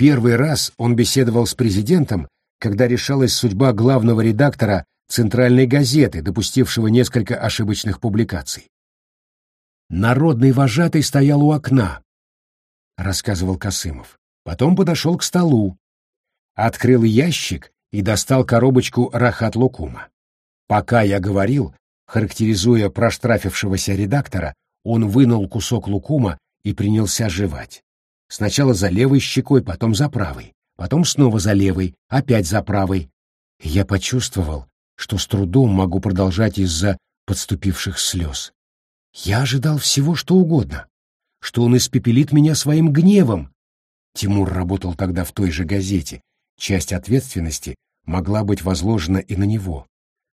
Первый раз он беседовал с президентом, когда решалась судьба главного редактора центральной газеты, допустившего несколько ошибочных публикаций. Народный вожатый стоял у окна, рассказывал Касымов. Потом подошел к столу, открыл ящик и достал коробочку рахат-лукума. Пока я говорил, характеризуя проштрафившегося редактора, он вынул кусок лукума и принялся жевать. Сначала за левой щекой, потом за правой, потом снова за левой, опять за правой. Я почувствовал, что с трудом могу продолжать из-за подступивших слез. Я ожидал всего, что угодно, что он испепелит меня своим гневом. Тимур работал тогда в той же газете, часть ответственности могла быть возложена и на него,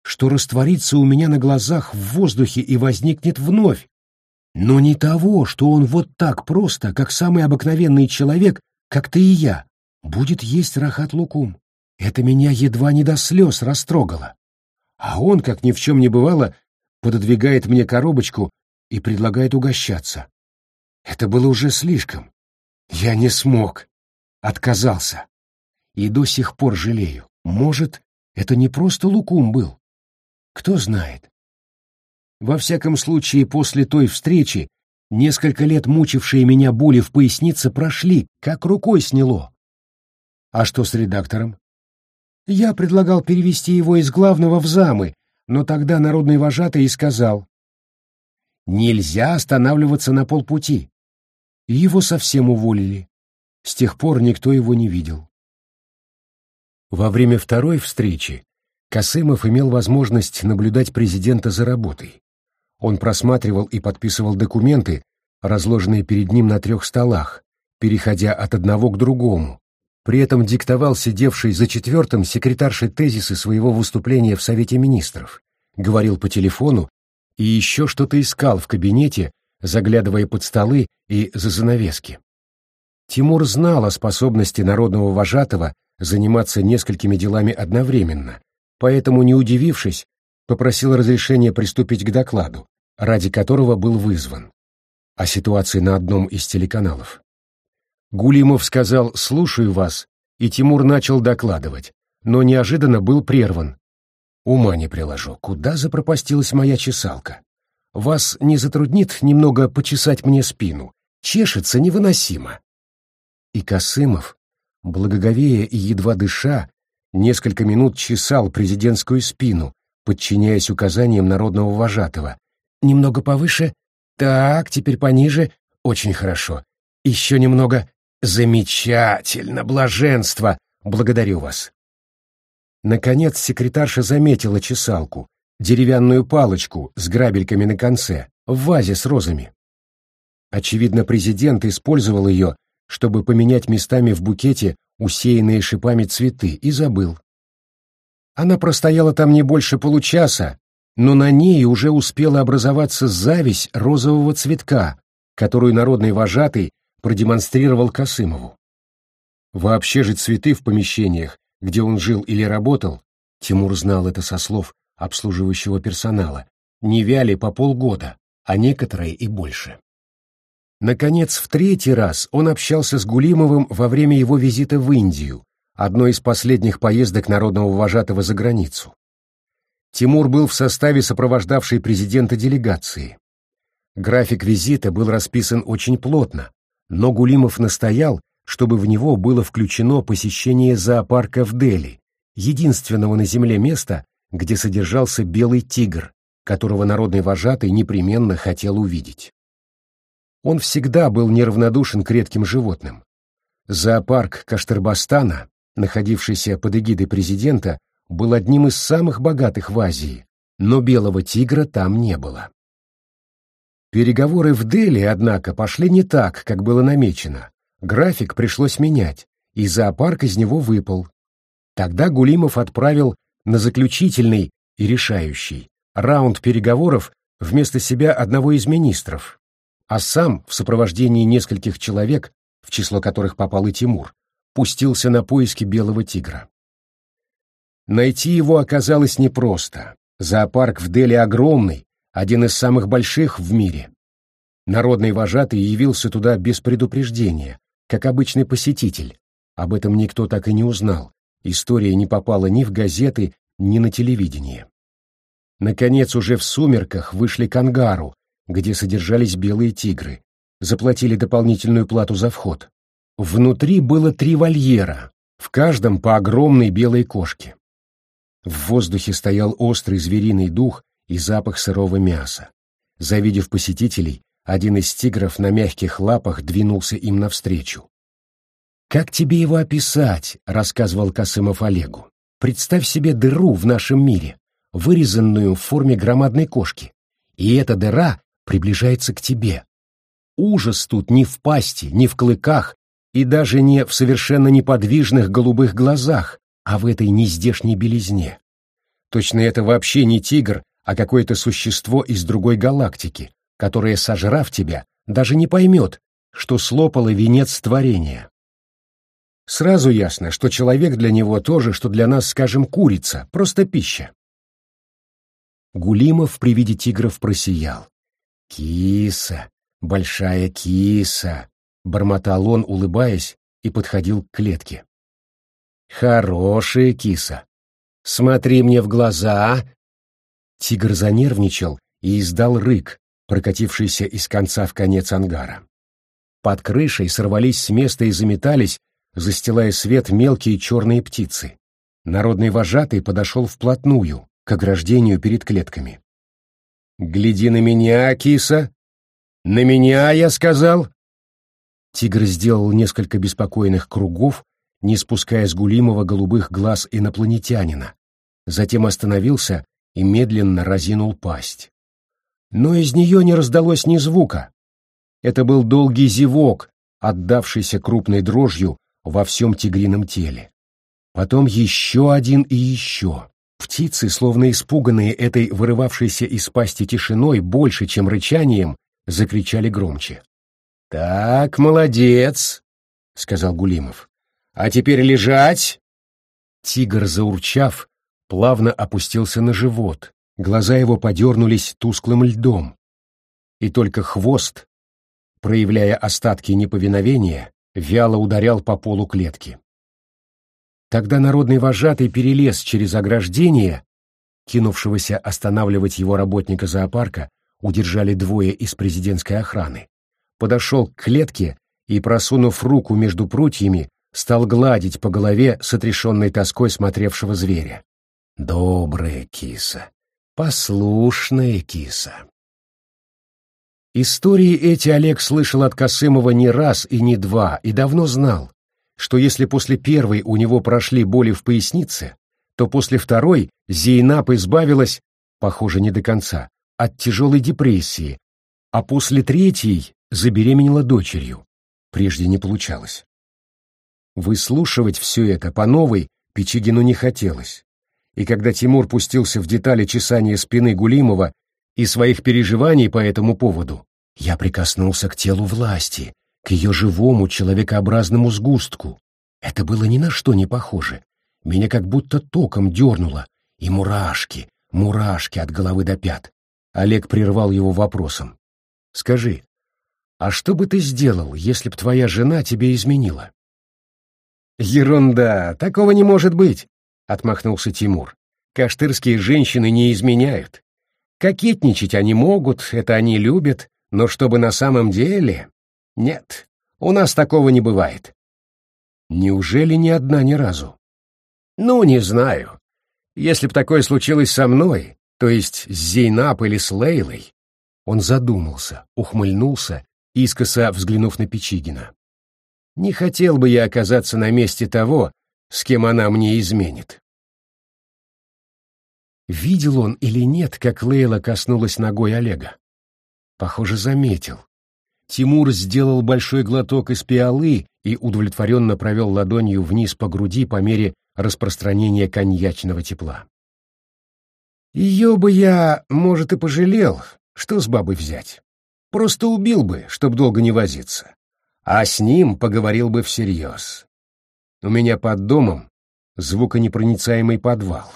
что растворится у меня на глазах в воздухе и возникнет вновь, но не того, что он вот так просто, как самый обыкновенный человек, как ты и я, будет есть рахат лукум. Это меня едва не до слез растрогало. А он, как ни в чем не бывало, пододвигает мне коробочку и предлагает угощаться. Это было уже слишком. Я не смог. Отказался. И до сих пор жалею. Может, это не просто лукум был. Кто знает. Во всяком случае, после той встречи несколько лет мучившие меня боли в пояснице прошли, как рукой сняло. А что с редактором? Я предлагал перевести его из главного в замы, но тогда народный вожатый и сказал, «Нельзя останавливаться на полпути». Его совсем уволили. С тех пор никто его не видел. Во время второй встречи Касымов имел возможность наблюдать президента за работой. Он просматривал и подписывал документы, разложенные перед ним на трех столах, переходя от одного к другому. При этом диктовал сидевший за четвертым секретаршей тезисы своего выступления в Совете Министров, говорил по телефону и еще что-то искал в кабинете, заглядывая под столы и за занавески. Тимур знал о способности народного вожатого заниматься несколькими делами одновременно, поэтому, не удивившись, попросил разрешения приступить к докладу, ради которого был вызван, о ситуации на одном из телеканалов. Гулимов сказал «слушаю вас», и Тимур начал докладывать, но неожиданно был прерван. Ума не приложу, куда запропастилась моя чесалка? Вас не затруднит немного почесать мне спину? Чешется невыносимо. И Косымов, благоговея и едва дыша, несколько минут чесал президентскую спину, подчиняясь указаниям народного вожатого. Немного повыше. Так, теперь пониже. Очень хорошо. Еще немного. Замечательно, блаженство. Благодарю вас. Наконец секретарша заметила чесалку, деревянную палочку с грабельками на конце, в вазе с розами. Очевидно, президент использовал ее, чтобы поменять местами в букете усеянные шипами цветы, и забыл. Она простояла там не больше получаса, но на ней уже успела образоваться зависть розового цветка, которую народный вожатый продемонстрировал Косымову. Вообще же цветы в помещениях, где он жил или работал, Тимур знал это со слов обслуживающего персонала, не вяли по полгода, а некоторые и больше. Наконец, в третий раз он общался с Гулимовым во время его визита в Индию, одной из последних поездок народного вожатого за границу. Тимур был в составе сопровождавшей президента делегации. График визита был расписан очень плотно, но Гулимов настоял, чтобы в него было включено посещение зоопарка в Дели, единственного на земле места, где содержался белый тигр, которого народный вожатый непременно хотел увидеть. Он всегда был неравнодушен к редким животным. Зоопарк Каштырбастана находившийся под эгидой президента, был одним из самых богатых в Азии, но белого тигра там не было. Переговоры в Дели, однако, пошли не так, как было намечено. График пришлось менять, и зоопарк из него выпал. Тогда Гулимов отправил на заключительный и решающий раунд переговоров вместо себя одного из министров, а сам в сопровождении нескольких человек, в число которых попал и Тимур, пустился на поиски белого тигра. Найти его оказалось непросто. Зоопарк в Дели огромный, один из самых больших в мире. Народный вожатый явился туда без предупреждения, как обычный посетитель, Об этом никто так и не узнал. История не попала ни в газеты, ни на телевидение. Наконец, уже в сумерках вышли к ангару, где содержались белые тигры. Заплатили дополнительную плату за вход. Внутри было три вольера, в каждом по огромной белой кошке. В воздухе стоял острый звериный дух и запах сырого мяса. Завидев посетителей, один из тигров на мягких лапах двинулся им навстречу. «Как тебе его описать?» — рассказывал Касымов Олегу. «Представь себе дыру в нашем мире, вырезанную в форме громадной кошки, и эта дыра приближается к тебе. Ужас тут не в пасти, не в клыках и даже не в совершенно неподвижных голубых глазах, а в этой нездешней белизне. Точно это вообще не тигр, а какое-то существо из другой галактики, которое, сожрав тебя, даже не поймет, что слопало венец творения. Сразу ясно, что человек для него тоже, что для нас, скажем, курица, просто пища. Гулимов при виде тигров просиял. «Киса, большая киса!» — бормотал он, улыбаясь, и подходил к клетке. «Хорошая киса! Смотри мне в глаза!» Тигр занервничал и издал рык, прокатившийся из конца в конец ангара. Под крышей сорвались с места и заметались, застилая свет мелкие черные птицы. Народный вожатый подошел вплотную, к ограждению перед клетками. «Гляди на меня, киса! На меня, я сказал!» Тигр сделал несколько беспокойных кругов, не спуская с Гулимова голубых глаз инопланетянина, затем остановился и медленно разинул пасть. Но из нее не раздалось ни звука. Это был долгий зевок, отдавшийся крупной дрожью во всем тигрином теле. Потом еще один и еще. Птицы, словно испуганные этой вырывавшейся из пасти тишиной больше, чем рычанием, закричали громче. «Так, молодец!» — сказал Гулимов. «А теперь лежать!» Тигр, заурчав, плавно опустился на живот, глаза его подернулись тусклым льдом. И только хвост, проявляя остатки неповиновения, вяло ударял по полу клетки. Тогда народный вожатый перелез через ограждение, кинувшегося останавливать его работника зоопарка, удержали двое из президентской охраны. Подошел к клетке и, просунув руку между прутьями, стал гладить по голове с отрешенной тоской смотревшего зверя. Добрая киса, послушная киса. Истории эти Олег слышал от Косымова не раз и не два, и давно знал что если после первой у него прошли боли в пояснице, то после второй Зейнаб избавилась, похоже, не до конца, от тяжелой депрессии, а после третьей забеременела дочерью. Прежде не получалось. Выслушивать все это по новой Печигину не хотелось. И когда Тимур пустился в детали чесания спины Гулимова и своих переживаний по этому поводу, я прикоснулся к телу власти, к ее живому человекообразному сгустку. Это было ни на что не похоже. Меня как будто током дернуло, и мурашки, мурашки от головы до пят. Олег прервал его вопросом. «Скажи, а что бы ты сделал, если б твоя жена тебе изменила?» «Ерунда, такого не может быть», — отмахнулся Тимур. «Каштырские женщины не изменяют. Кокетничать они могут, это они любят, но чтобы на самом деле...» Нет, у нас такого не бывает. Неужели ни одна ни разу? Ну, не знаю. Если б такое случилось со мной, то есть с Зейнап или с Лейлой, он задумался, ухмыльнулся, искоса взглянув на Печигина. Не хотел бы я оказаться на месте того, с кем она мне изменит. Видел он или нет, как Лейла коснулась ногой Олега? Похоже, заметил. Тимур сделал большой глоток из пиалы и удовлетворенно провел ладонью вниз по груди по мере распространения коньячного тепла. Ее бы я, может, и пожалел, что с бабой взять. Просто убил бы, чтоб долго не возиться. А с ним поговорил бы всерьез. У меня под домом звуконепроницаемый подвал.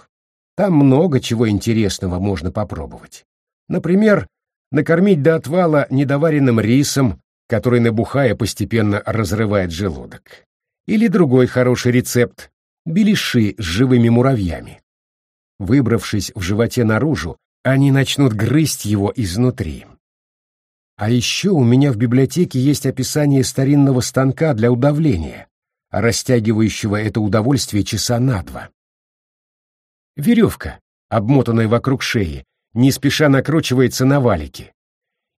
Там много чего интересного можно попробовать. Например, накормить до отвала недоваренным рисом, который, набухая, постепенно разрывает желудок. Или другой хороший рецепт — беляши с живыми муравьями. Выбравшись в животе наружу, они начнут грызть его изнутри. А еще у меня в библиотеке есть описание старинного станка для удавления, растягивающего это удовольствие часа на два. Веревка, обмотанная вокруг шеи, не спеша накручивается на валики.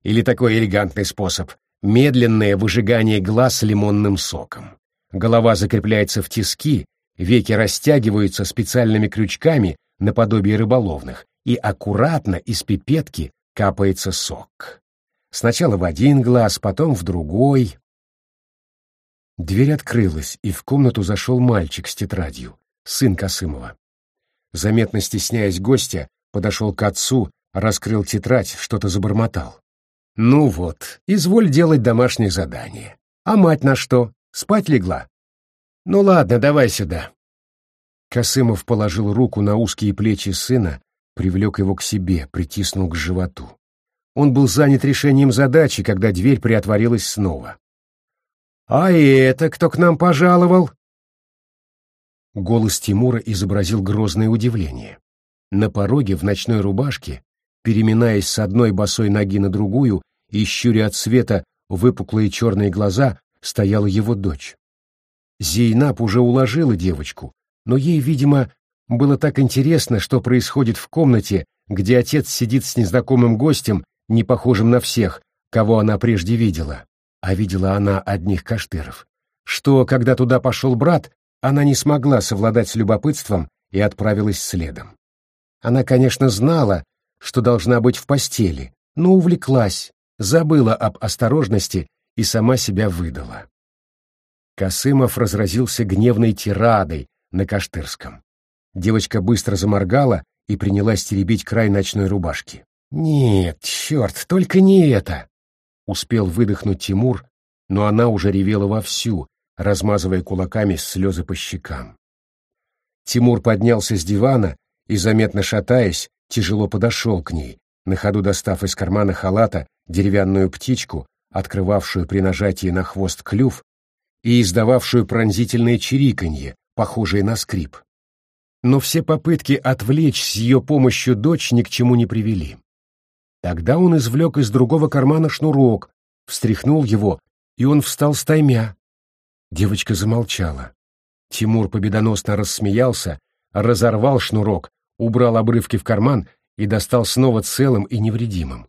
Или такой элегантный способ — медленное выжигание глаз лимонным соком. Голова закрепляется в тиски, веки растягиваются специальными крючками наподобие рыболовных, и аккуратно из пипетки капается сок. Сначала в один глаз, потом в другой. Дверь открылась, и в комнату зашел мальчик с тетрадью, сын Косымова. Заметно стесняясь гостя, подошел к отцу, раскрыл тетрадь, что-то забормотал. «Ну вот, изволь делать домашнее задание. А мать на что? Спать легла?» «Ну ладно, давай сюда». Косымов положил руку на узкие плечи сына, привлек его к себе, притиснул к животу. Он был занят решением задачи, когда дверь приотворилась снова. «А это кто к нам пожаловал?» Голос Тимура изобразил грозное удивление. На пороге в ночной рубашке, переминаясь с одной босой ноги на другую и щуря от света выпуклые черные глаза, стояла его дочь. Зейнаб уже уложила девочку, но ей, видимо, было так интересно, что происходит в комнате, где отец сидит с незнакомым гостем, не похожим на всех, кого она прежде видела, а видела она одних каштыров, что, когда туда пошел брат, она не смогла совладать с любопытством и отправилась следом. Она, конечно, знала, что должна быть в постели, но увлеклась, забыла об осторожности и сама себя выдала. Косымов разразился гневной тирадой на Каштырском. Девочка быстро заморгала и принялась теребить край ночной рубашки. «Нет, черт, только не это!» Успел выдохнуть Тимур, но она уже ревела вовсю, размазывая кулаками слезы по щекам. Тимур поднялся с дивана и, заметно шатаясь, тяжело подошел к ней, на ходу достав из кармана халата деревянную птичку, открывавшую при нажатии на хвост клюв и издававшую пронзительное чириканье, похожее на скрип. Но все попытки отвлечь с ее помощью дочь ни к чему не привели. Тогда он извлек из другого кармана шнурок, встряхнул его, и он встал стаймя, Девочка замолчала. Тимур победоносно рассмеялся, разорвал шнурок, убрал обрывки в карман и достал снова целым и невредимым.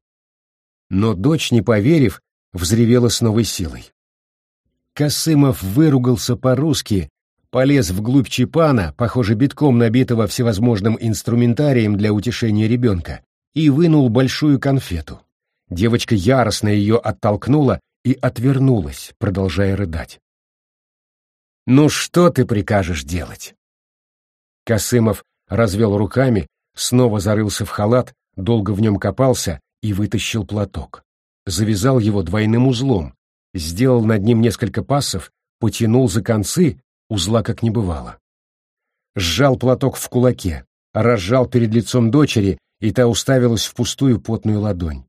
Но дочь, не поверив, взревела с новой силой. Косымов выругался по-русски, полез вглубь чепана, похоже, битком набитого всевозможным инструментарием для утешения ребенка, и вынул большую конфету. Девочка яростно ее оттолкнула и отвернулась, продолжая рыдать. Ну что ты прикажешь делать? Косымов развел руками, снова зарылся в халат, долго в нем копался и вытащил платок. Завязал его двойным узлом, сделал над ним несколько пассов, потянул за концы, узла как не бывало. Сжал платок в кулаке, разжал перед лицом дочери, и та уставилась в пустую потную ладонь.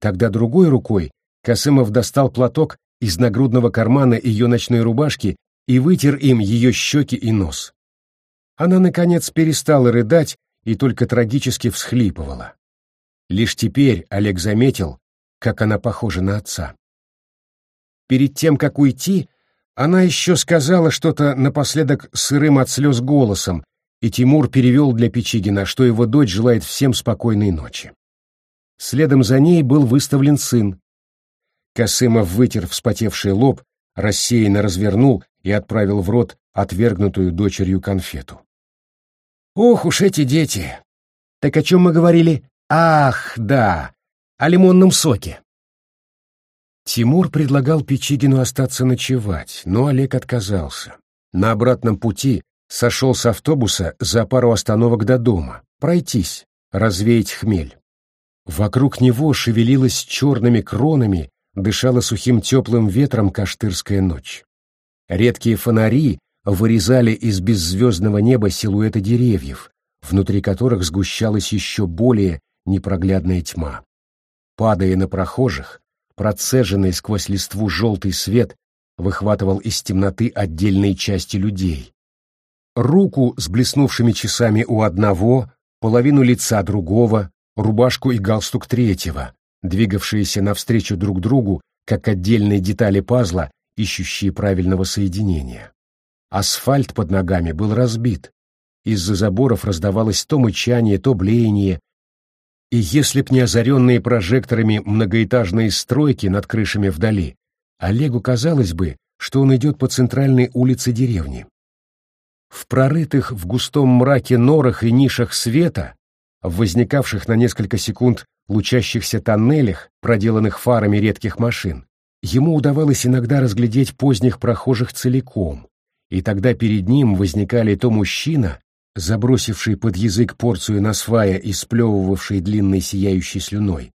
Тогда другой рукой Косымов достал платок из нагрудного кармана ее ночной рубашки и вытер им ее щеки и нос. Она, наконец, перестала рыдать и только трагически всхлипывала. Лишь теперь Олег заметил, как она похожа на отца. Перед тем, как уйти, она еще сказала что-то напоследок сырым от слез голосом, и Тимур перевел для Печигина, что его дочь желает всем спокойной ночи. Следом за ней был выставлен сын. Косымов вытер вспотевший лоб, рассеянно развернул и отправил в рот отвергнутую дочерью конфету. «Ох уж эти дети! Так о чем мы говорили? Ах, да, о лимонном соке!» Тимур предлагал Печигину остаться ночевать, но Олег отказался. На обратном пути сошел с автобуса за пару остановок до дома, пройтись, развеять хмель. Вокруг него шевелилась черными кронами, дышала сухим теплым ветром каштырская ночь. Редкие фонари вырезали из беззвездного неба силуэты деревьев, внутри которых сгущалась еще более непроглядная тьма. Падая на прохожих, процеженный сквозь листву желтый свет выхватывал из темноты отдельные части людей. Руку с блеснувшими часами у одного, половину лица другого, рубашку и галстук третьего, двигавшиеся навстречу друг другу, как отдельные детали пазла, ищущие правильного соединения. Асфальт под ногами был разбит. Из-за заборов раздавалось то мычание, то блеяние, и если б не озаренные прожекторами многоэтажные стройки над крышами вдали, Олегу казалось бы, что он идет по центральной улице деревни. В прорытых в густом мраке норах и нишах света, в возникавших на несколько секунд лучащихся тоннелях, проделанных фарами редких машин, ему удавалось иногда разглядеть поздних прохожих целиком, и тогда перед ним возникали то мужчина, забросивший под язык порцию насвая и сплевывавший длинной сияющей слюной,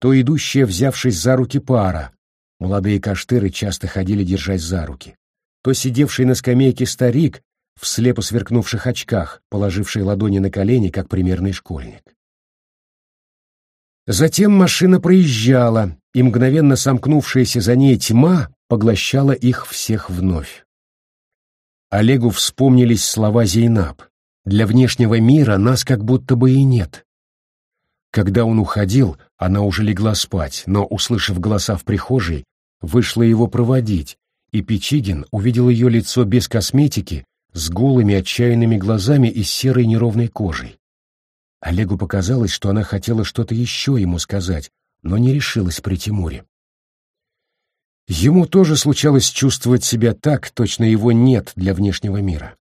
то идущая, взявшись за руки пара, молодые каштыры часто ходили держась за руки, то сидевший на скамейке старик в слепо сверкнувших очках, положивший ладони на колени, как примерный школьник. Затем машина проезжала, и мгновенно сомкнувшаяся за ней тьма поглощала их всех вновь. Олегу вспомнились слова Зейнаб. Для внешнего мира нас как будто бы и нет. Когда он уходил, она уже легла спать, но, услышав голоса в прихожей, вышла его проводить, и Печигин увидел ее лицо без косметики, с голыми отчаянными глазами и серой неровной кожей. Олегу показалось, что она хотела что-то еще ему сказать, но не решилась при Тимуре. Ему тоже случалось чувствовать себя так, точно его нет для внешнего мира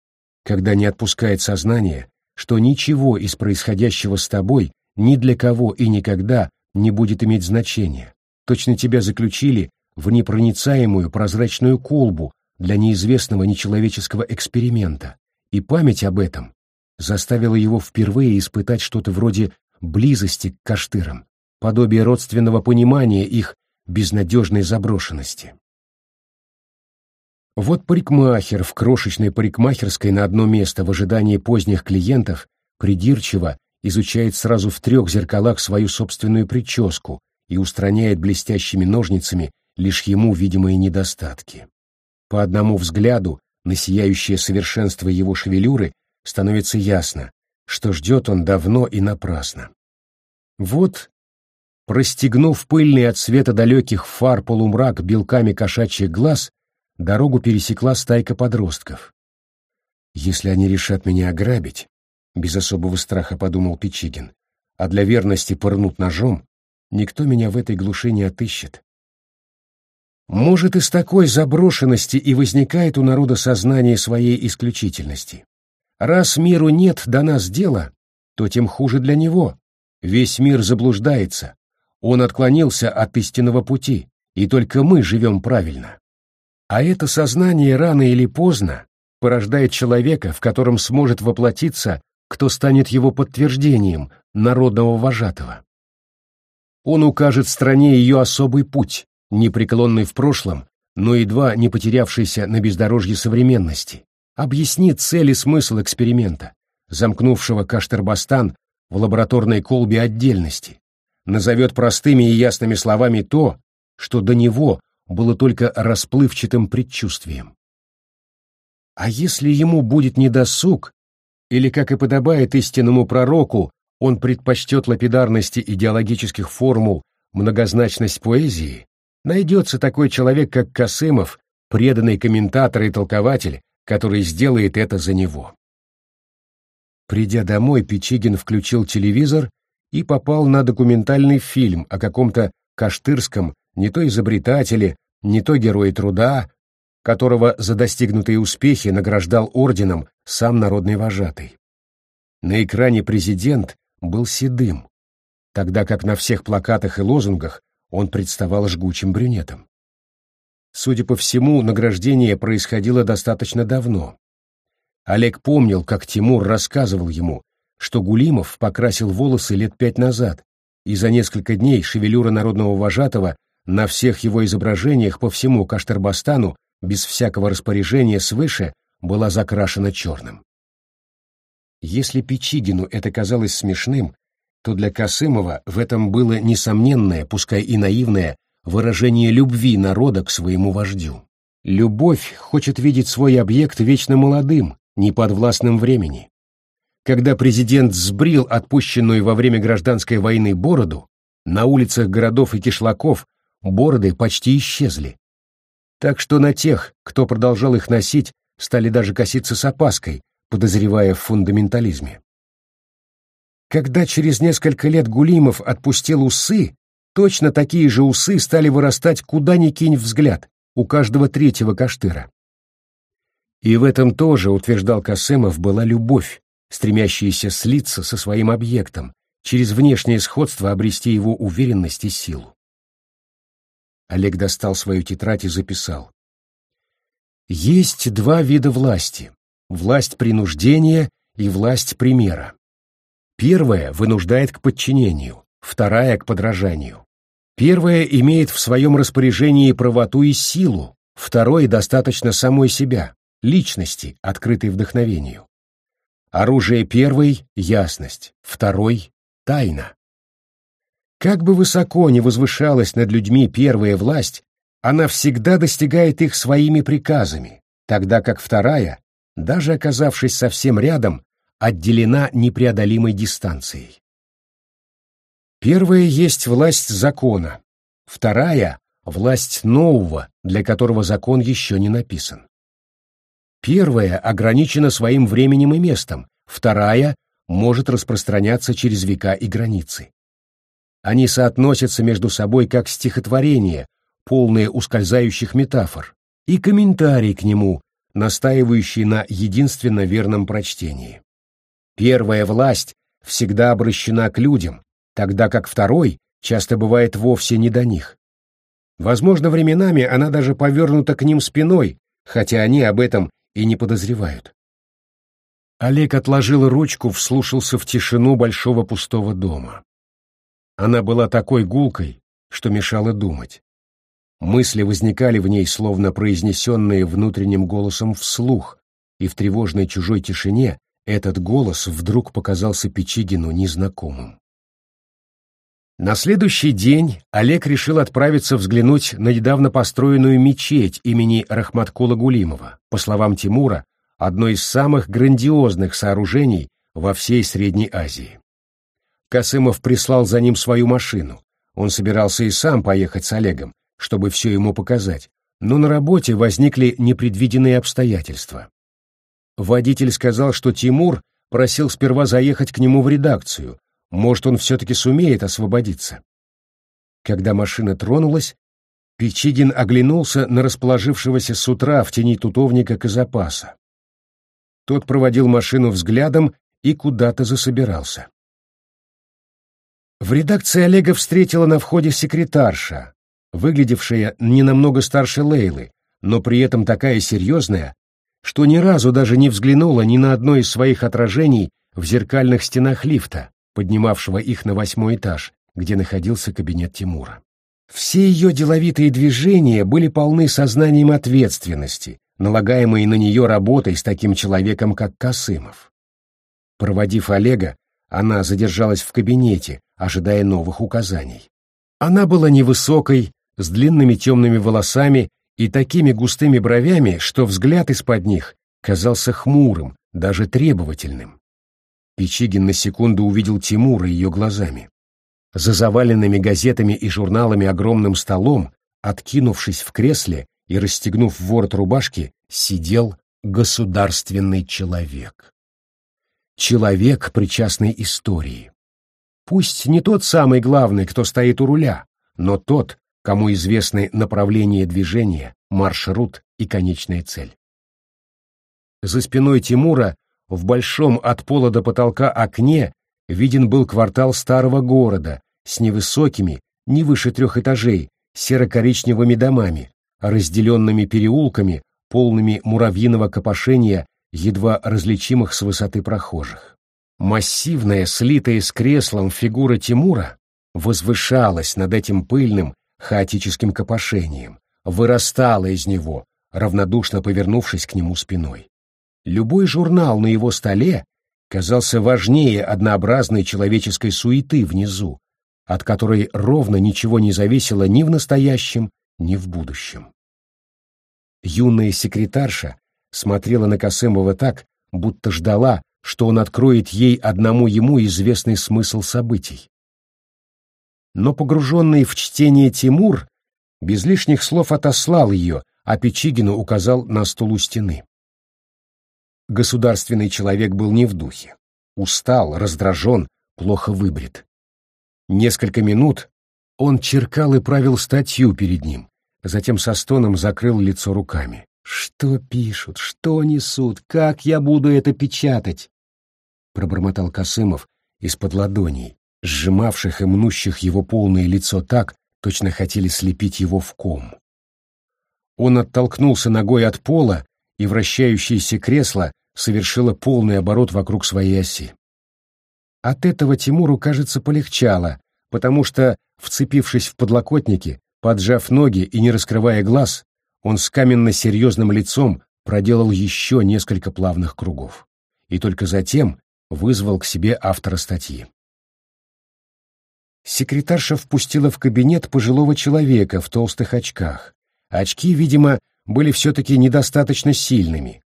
когда не отпускает сознание, что ничего из происходящего с тобой ни для кого и никогда не будет иметь значения. Точно тебя заключили в непроницаемую прозрачную колбу для неизвестного нечеловеческого эксперимента, и память об этом заставила его впервые испытать что-то вроде близости к каштырам, подобие родственного понимания их безнадежной заброшенности. Вот парикмахер в крошечной парикмахерской на одно место в ожидании поздних клиентов придирчиво изучает сразу в трех зеркалах свою собственную прическу и устраняет блестящими ножницами лишь ему видимые недостатки. По одному взгляду на сияющее совершенство его шевелюры становится ясно, что ждет он давно и напрасно. Вот, простегнув пыльный от света далеких фар полумрак белками кошачьих глаз, дорогу пересекла стайка подростков. «Если они решат меня ограбить», — без особого страха подумал Печигин, «а для верности пырнут ножом, никто меня в этой глуши не отыщет». Может, из такой заброшенности и возникает у народа сознание своей исключительности. Раз миру нет до нас дела, то тем хуже для него. Весь мир заблуждается. Он отклонился от истинного пути, и только мы живем правильно. А это сознание рано или поздно порождает человека, в котором сможет воплотиться, кто станет его подтверждением народного вожатого. Он укажет стране ее особый путь, непреклонный в прошлом, но едва не потерявшийся на бездорожье современности, объяснит цель и смысл эксперимента, замкнувшего Каштербастан в лабораторной колбе отдельности, назовет простыми и ясными словами то, что до него было только расплывчатым предчувствием. А если ему будет недосуг, или, как и подобает истинному пророку, он предпочтет лапидарности идеологических формул многозначность поэзии, найдется такой человек, как Касымов, преданный комментатор и толкователь, который сделает это за него. Придя домой, Печигин включил телевизор и попал на документальный фильм о каком-то каштырском не то изобретателе, не то герое труда, которого за достигнутые успехи награждал орденом сам народный вожатый. На экране президент был седым, тогда как на всех плакатах и лозунгах он представал жгучим брюнетом. Судя по всему, награждение происходило достаточно давно. Олег помнил, как Тимур рассказывал ему, что Гулимов покрасил волосы лет пять назад, и за несколько дней шевелюра народного вожатого на всех его изображениях по всему Каштарбастану без всякого распоряжения свыше была закрашена черным. Если Печигину это казалось смешным, то для Касымова в этом было несомненное, пускай и наивное, выражение любви народа к своему вождю. Любовь хочет видеть свой объект вечно молодым, неподвластным времени. Когда президент сбрил отпущенную во время гражданской войны бороду, на улицах городов и кишлаков бороды почти исчезли. Так что на тех, кто продолжал их носить, стали даже коситься с опаской, подозревая в фундаментализме. Когда через несколько лет Гулимов отпустил усы, точно такие же усы стали вырастать куда ни кинь взгляд, у каждого третьего каштыра. И в этом тоже, утверждал Касымов, была любовь, стремящаяся слиться со своим объектом, через внешнее сходство обрести его уверенность и силу. Олег достал свою тетрадь и записал. Есть два вида власти — власть принуждения и власть примера. Первая вынуждает к подчинению, вторая — к подражанию. Первая имеет в своем распоряжении правоту и силу, второй достаточно самой себя, личности, открытой вдохновению. Оружие первой — ясность, второй — тайна. Как бы высоко ни возвышалась над людьми первая власть, она всегда достигает их своими приказами, тогда как вторая, даже оказавшись совсем рядом, отделена непреодолимой дистанцией. Первая есть власть закона, вторая — власть нового, для которого закон еще не написан. Первая ограничена своим временем и местом, вторая может распространяться через века и границы. Они соотносятся между собой как стихотворение, полное ускользающих метафор, и комментарий к нему, настаивающий на единственно верном прочтении. Первая власть всегда обращена к людям, тогда как второй часто бывает вовсе не до них. Возможно, временами она даже повернута к ним спиной, хотя они об этом и не подозревают. Олег отложил ручку, вслушался в тишину большого пустого дома. Она была такой гулкой, что мешала думать. Мысли возникали в ней, словно произнесенные внутренним голосом вслух, и в тревожной чужой тишине этот голос вдруг показался Печигину незнакомым. На следующий день Олег решил отправиться взглянуть на недавно построенную мечеть имени Рахматкула Гулимова, по словам Тимура, одно из самых грандиозных сооружений во всей Средней Азии. Касымов прислал за ним свою машину. Он собирался и сам поехать с Олегом, чтобы все ему показать, но на работе возникли непредвиденные обстоятельства. Водитель сказал, что Тимур просил сперва заехать к нему в редакцию, может, он все-таки сумеет освободиться. Когда машина тронулась, Печигин оглянулся на расположившегося с утра в тени тутовника Казапаса. Тот проводил машину взглядом и куда-то засобирался. В редакции Олега встретила на входе секретарша, выглядевшая не намного старше Лейлы, но при этом такая серьезная, что ни разу даже не взглянула ни на одно из своих отражений в зеркальных стенах лифта, поднимавшего их на восьмой этаж, где находился кабинет Тимура. Все ее деловитые движения были полны сознанием ответственности, налагаемой на нее работой с таким человеком, как Касымов. Проводив Олега, она задержалась в кабинете, ожидая новых указаний. Она была невысокой, с длинными темными волосами и такими густыми бровями, что взгляд из-под них казался хмурым, даже требовательным. Печигин на секунду увидел Тимура ее глазами. За заваленными газетами и журналами огромным столом, откинувшись в кресле и расстегнув ворот рубашки, сидел государственный человек человек причастный истории. Пусть не тот самый главный, кто стоит у руля, но тот, кому известны направление движения, маршрут и конечная цель. За спиной Тимура в большом от пола до потолка окне виден был квартал старого города с невысокими, не выше трех этажей, серо-коричневыми домами, разделенными переулками, полными муравьиного копошения едва различимых с высоты прохожих. Массивная, слитая с креслом фигура Тимура возвышалась над этим пыльным, хаотическим копошением, вырастала из него, равнодушно повернувшись к нему спиной. Любой журнал на его столе казался важнее однообразной человеческой суеты внизу, от которой ровно ничего не зависело ни в настоящем, ни в будущем. Юная секретарша смотрела на Косымова так, будто ждала, что он откроет ей одному ему известный смысл событий. Но погруженный в чтение Тимур без лишних слов отослал ее, а Печигину указал на стул у стены. Государственный человек был не в духе. Устал, раздражен, плохо выбрит. Несколько минут он черкал и правил статью перед ним, затем со стоном закрыл лицо руками. «Что пишут? Что несут? Как я буду это печатать?» Пробормотал Косымов из-под ладоней, сжимавших и мнущих его полное лицо так, точно хотели слепить его в ком. Он оттолкнулся ногой от пола, и вращающееся кресло совершило полный оборот вокруг своей оси. От этого Тимуру, кажется, полегчало, потому что, вцепившись в подлокотники, поджав ноги и не раскрывая глаз, он с каменно-серьезным лицом проделал еще несколько плавных кругов. И только затем вызвал к себе автора статьи. Секретарша впустила в кабинет пожилого человека в толстых очках. Очки, видимо, были все-таки недостаточно сильными.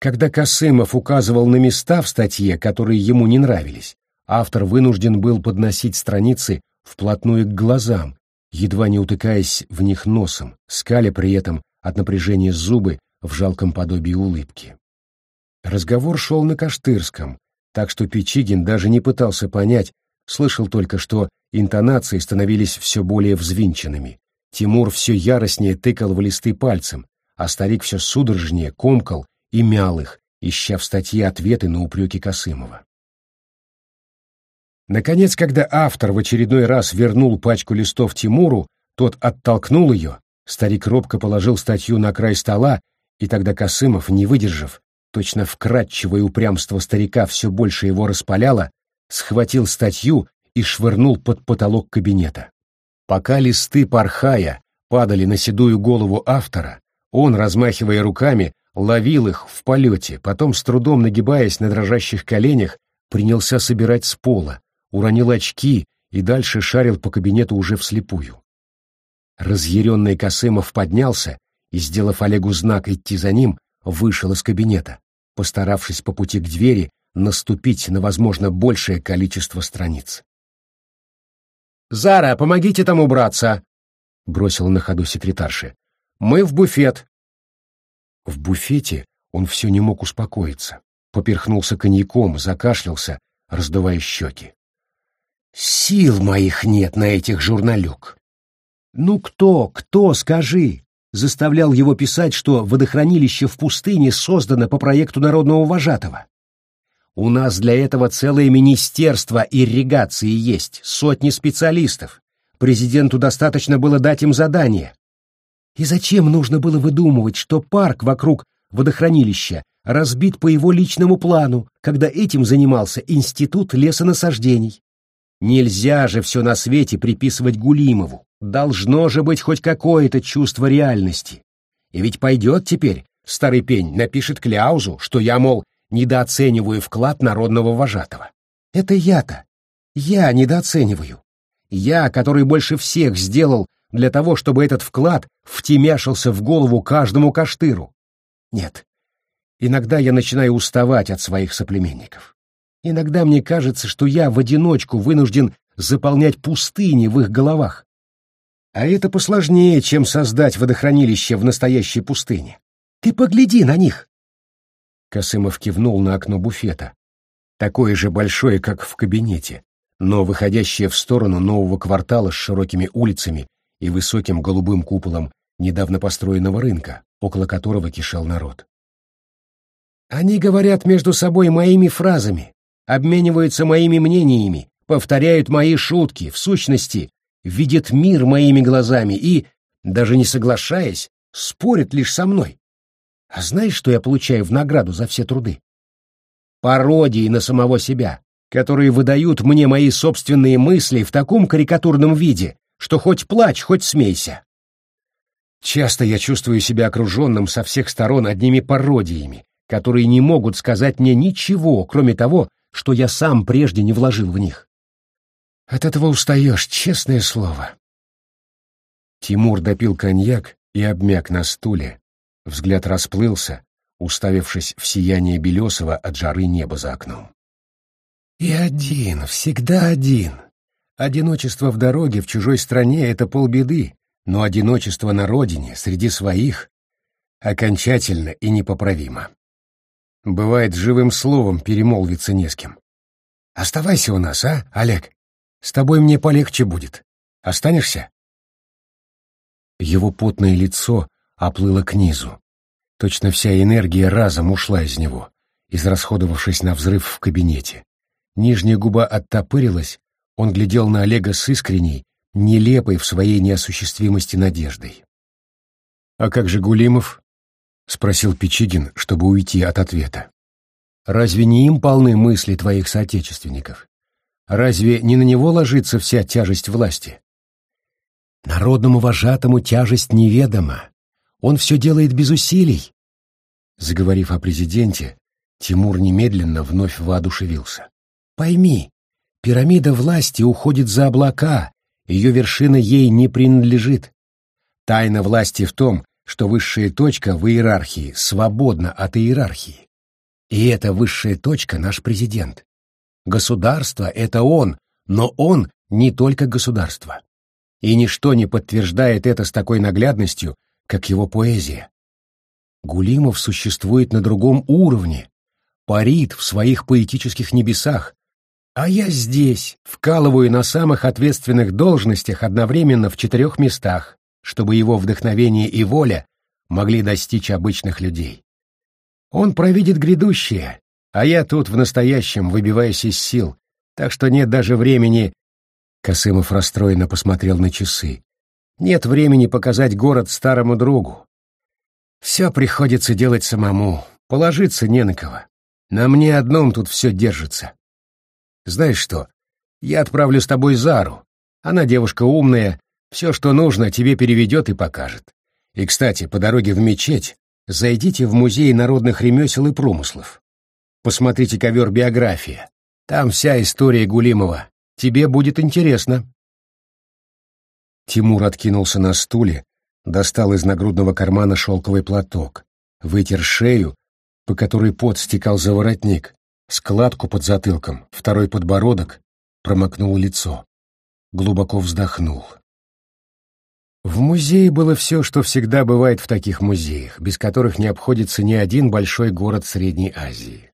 Когда Косымов указывал на места в статье, которые ему не нравились, автор вынужден был подносить страницы вплотную к глазам, едва не утыкаясь в них носом, скаля при этом от напряжения зубы в жалком подобии улыбки. Разговор шел на Каштырском, так что Печигин даже не пытался понять, слышал только, что интонации становились все более взвинченными. Тимур все яростнее тыкал в листы пальцем, а старик все судорожнее комкал и мял их, ища в статье ответы на упреки Косымова. Наконец, когда автор в очередной раз вернул пачку листов Тимуру, тот оттолкнул ее, старик робко положил статью на край стола, и тогда Косымов, не выдержав, точно вкрадчивое упрямство старика все больше его распаляло, схватил статью и швырнул под потолок кабинета. Пока листы порхая падали на седую голову автора, он, размахивая руками, ловил их в полете, потом, с трудом нагибаясь на дрожащих коленях, принялся собирать с пола, уронил очки и дальше шарил по кабинету уже вслепую. Разъяренный Косымов поднялся и, сделав Олегу знак идти за ним, вышел из кабинета, постаравшись по пути к двери наступить на, возможно, большее количество страниц. «Зара, помогите там убраться!» — бросил на ходу секретарши. «Мы в буфет!» В буфете он все не мог успокоиться. Поперхнулся коньяком, закашлялся, раздувая щеки. Сил моих нет на этих журналюк. Ну кто, кто, скажи, заставлял его писать, что водохранилище в пустыне создано по проекту народного вожатого? У нас для этого целое министерство ирригации есть, сотни специалистов. Президенту достаточно было дать им задание. И зачем нужно было выдумывать, что парк вокруг водохранилища разбит по его личному плану, когда этим занимался Институт лесонасаждений? Нельзя же все на свете приписывать Гулимову. Должно же быть хоть какое-то чувство реальности. И ведь пойдет теперь, старый пень напишет кляузу, что я, мол, недооцениваю вклад народного вожатого. Это я-то. Я недооцениваю. Я, который больше всех сделал для того, чтобы этот вклад втемяшился в голову каждому каштыру. Нет, иногда я начинаю уставать от своих соплеменников. Иногда мне кажется, что я в одиночку вынужден заполнять пустыни в их головах. А это посложнее, чем создать водохранилище в настоящей пустыне. Ты погляди на них. Косымов кивнул на окно буфета, такое же большое, как в кабинете, но выходящее в сторону нового квартала с широкими улицами и высоким голубым куполом недавно построенного рынка, около которого кишел народ. Они говорят между собой моими фразами, обмениваются моими мнениями, повторяют мои шутки, в сущности, видят мир моими глазами и, даже не соглашаясь, спорят лишь со мной. А знаешь, что я получаю в награду за все труды? Пародии на самого себя, которые выдают мне мои собственные мысли в таком карикатурном виде, что хоть плачь, хоть смейся. Часто я чувствую себя окруженным со всех сторон одними пародиями, которые не могут сказать мне ничего, кроме того, что я сам прежде не вложил в них. От этого устаешь, честное слово. Тимур допил коньяк и обмяк на стуле, Взгляд расплылся, уставившись в сияние белесого от жары неба за окном. И один, всегда один. Одиночество в дороге в чужой стране — это полбеды, но одиночество на родине, среди своих, окончательно и непоправимо. Бывает, живым словом перемолвиться не с кем. Оставайся у нас, а, Олег? С тобой мне полегче будет. Останешься? Его потное лицо оплыло к низу. Точно вся энергия разом ушла из него, израсходовавшись на взрыв в кабинете. Нижняя губа оттопырилась, он глядел на Олега с искренней, нелепой в своей неосуществимости надеждой. «А как же Гулимов?» — спросил Печигин, чтобы уйти от ответа. «Разве не им полны мысли твоих соотечественников? Разве не на него ложится вся тяжесть власти?» «Народному вожатому тяжесть неведома. Он все делает без усилий». Заговорив о президенте, Тимур немедленно вновь воодушевился. Пойми, пирамида власти уходит за облака, ее вершина ей не принадлежит. Тайна власти в том, что высшая точка в иерархии свободна от иерархии. И эта высшая точка — наш президент. Государство — это он, но он не только государство. И ничто не подтверждает это с такой наглядностью, как его поэзия. Гулимов существует на другом уровне, парит в своих поэтических небесах, а я здесь, вкалываю на самых ответственных должностях одновременно в четырех местах, чтобы его вдохновение и воля могли достичь обычных людей. Он провидит грядущее, а я тут в настоящем выбиваюсь из сил, так что нет даже времени... Косымов расстроенно посмотрел на часы. Нет времени показать город старому другу. Все приходится делать самому, положиться не на кого. На мне одном тут все держится. Знаешь что, я отправлю с тобой Зару. Она девушка умная, все, что нужно, тебе переведет и покажет. И, кстати, по дороге в мечеть зайдите в музей народных ремесел и промыслов. Посмотрите ковер «Биография». Там вся история Гулимова. Тебе будет интересно. Тимур откинулся на стуле, достал из нагрудного кармана шелковый платок, вытер шею, по которой пот стекал за воротник, складку под затылком, второй подбородок, промокнул лицо. Глубоко вздохнул. В музее было все, что всегда бывает в таких музеях, без которых не обходится ни один большой город Средней Азии.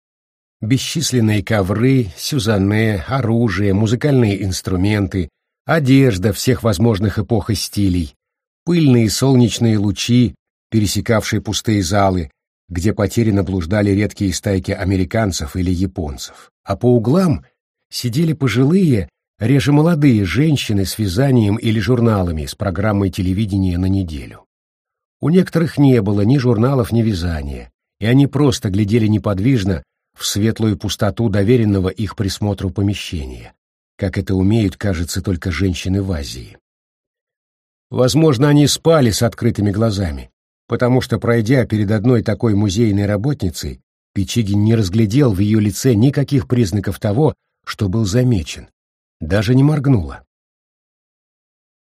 Бесчисленные ковры, сюзанне, оружие, музыкальные инструменты, одежда всех возможных эпох и стилей, пыльные солнечные лучи, пересекавшие пустые залы, где потерянно блуждали редкие стайки американцев или японцев, а по углам сидели пожилые, реже молодые женщины с вязанием или журналами с программой телевидения на неделю. У некоторых не было ни журналов, ни вязания, и они просто глядели неподвижно в светлую пустоту доверенного их присмотру помещения, как это умеют, кажется, только женщины в Азии. Возможно, они спали с открытыми глазами, потому что, пройдя перед одной такой музейной работницей, Печигин не разглядел в ее лице никаких признаков того, что был замечен. Даже не моргнула.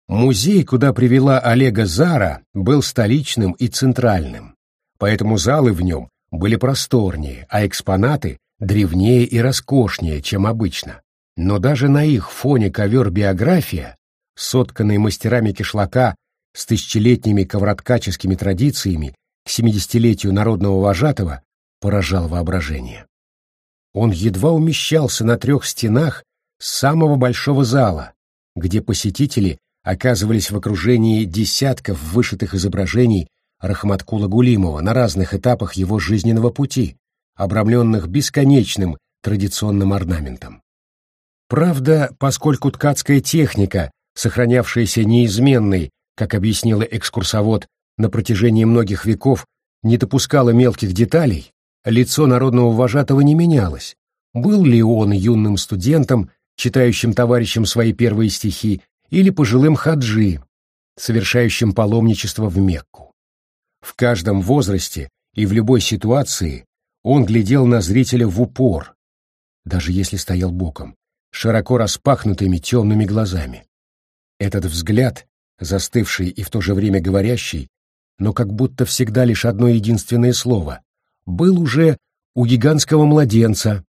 Музей, куда привела Олега Зара, был столичным и центральным, поэтому залы в нем были просторнее, а экспонаты древнее и роскошнее, чем обычно. Но даже на их фоне ковер-биография, сотканный мастерами кишлака с тысячелетними ковроткаческими традициями к семидесятилетию народного вожатого поражал воображение. Он едва умещался на трех стенах самого большого зала, где посетители оказывались в окружении десятков вышитых изображений Рахматкула Гулимова на разных этапах его жизненного пути, обрамленных бесконечным традиционным орнаментом. Правда, поскольку ткацкая техника, сохранявшаяся неизменной как объяснила экскурсовод, на протяжении многих веков не допускала мелких деталей, лицо народного вожатого не менялось. Был ли он юным студентом, читающим товарищам свои первые стихи, или пожилым хаджи, совершающим паломничество в Мекку. В каждом возрасте и в любой ситуации он глядел на зрителя в упор, даже если стоял боком, широко распахнутыми темными глазами. Этот взгляд застывший и в то же время говорящий, но как будто всегда лишь одно единственное слово. Был уже у гигантского младенца,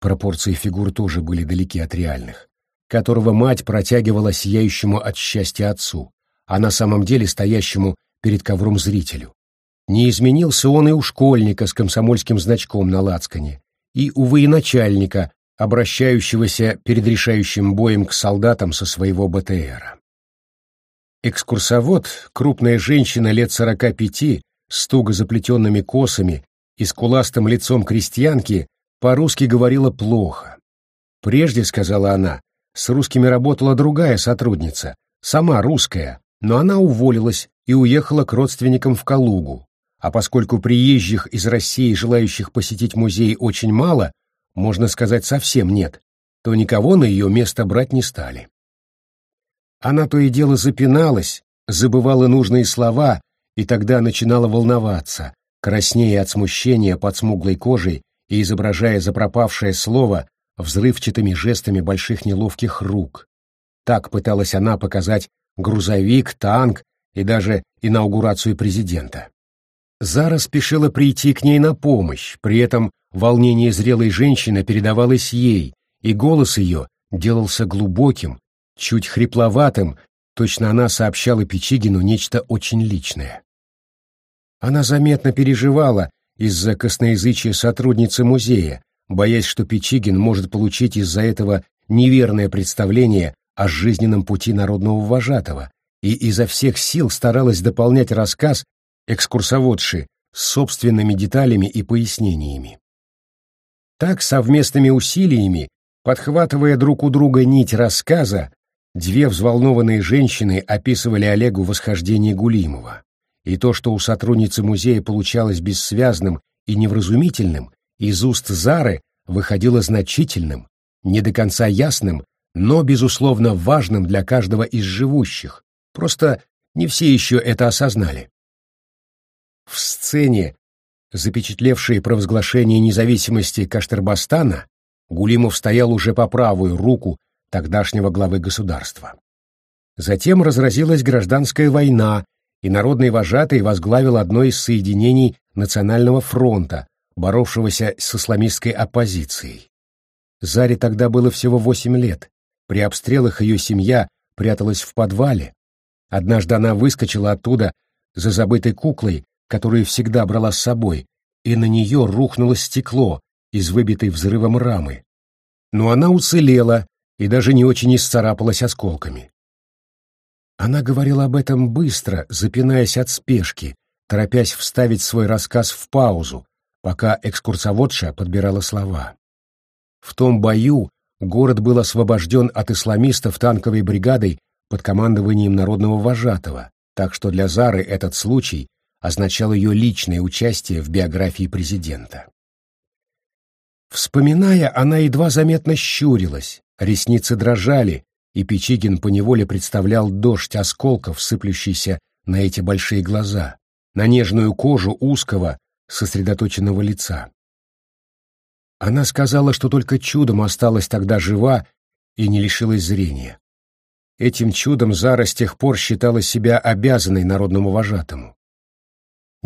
пропорции фигур тоже были далеки от реальных, которого мать протягивала сияющему от счастья отцу, а на самом деле стоящему перед ковром зрителю. Не изменился он и у школьника с комсомольским значком на лацкане, и у военачальника, обращающегося перед решающим боем к солдатам со своего БТРа. Экскурсовод, крупная женщина лет сорока пяти, с туго заплетенными косами и скуластым лицом крестьянки, по-русски говорила плохо. Прежде, сказала она, с русскими работала другая сотрудница, сама русская, но она уволилась и уехала к родственникам в Калугу. А поскольку приезжих из России, желающих посетить музей, очень мало, можно сказать, совсем нет, то никого на ее место брать не стали. Она то и дело запиналась, забывала нужные слова и тогда начинала волноваться, краснея от смущения под смуглой кожей и изображая запропавшее слово взрывчатыми жестами больших неловких рук. Так пыталась она показать грузовик, танк и даже инаугурацию президента. Зара спешила прийти к ней на помощь, при этом волнение зрелой женщины передавалось ей, и голос ее делался глубоким, чуть хрипловатым, точно она сообщала Печигину нечто очень личное. Она заметно переживала из-за косноязычия сотрудницы музея, боясь, что Печигин может получить из-за этого неверное представление о жизненном пути народного вожатого, и изо всех сил старалась дополнять рассказ экскурсоводши собственными деталями и пояснениями. Так, совместными усилиями, подхватывая друг у друга нить рассказа, две взволнованные женщины описывали Олегу восхождение Гулимова. И то, что у сотрудницы музея получалось бессвязным и невразумительным, из уст Зары выходило значительным, не до конца ясным, но, безусловно, важным для каждого из живущих. Просто не все еще это осознали. В сцене, запечатлевшей провозглашение независимости Каштербастана, Гулимов стоял уже по правую руку тогдашнего главы государства. Затем разразилась гражданская война, и народный вожатый возглавил одно из соединений Национального фронта, боровшегося с исламистской оппозицией. Заре тогда было всего восемь лет. При обстрелах ее семья пряталась в подвале. Однажды она выскочила оттуда за забытой куклой, которую всегда брала с собой, и на нее рухнуло стекло из выбитой взрывом рамы. Но она уцелела и даже не очень исцарапалась осколками. Она говорила об этом быстро, запинаясь от спешки, торопясь вставить свой рассказ в паузу, пока экскурсоводша подбирала слова. В том бою город был освобожден от исламистов танковой бригадой под командованием народного вожатого, так что для Зары этот случай означал ее личное участие в биографии президента. Вспоминая, она едва заметно щурилась, ресницы дрожали, и Печигин поневоле представлял дождь осколков, сыплющийся на эти большие глаза, на нежную кожу узкого, сосредоточенного лица. Она сказала, что только чудом осталась тогда жива и не лишилась зрения. Этим чудом Зара с тех пор считала себя обязанной народному вожатому.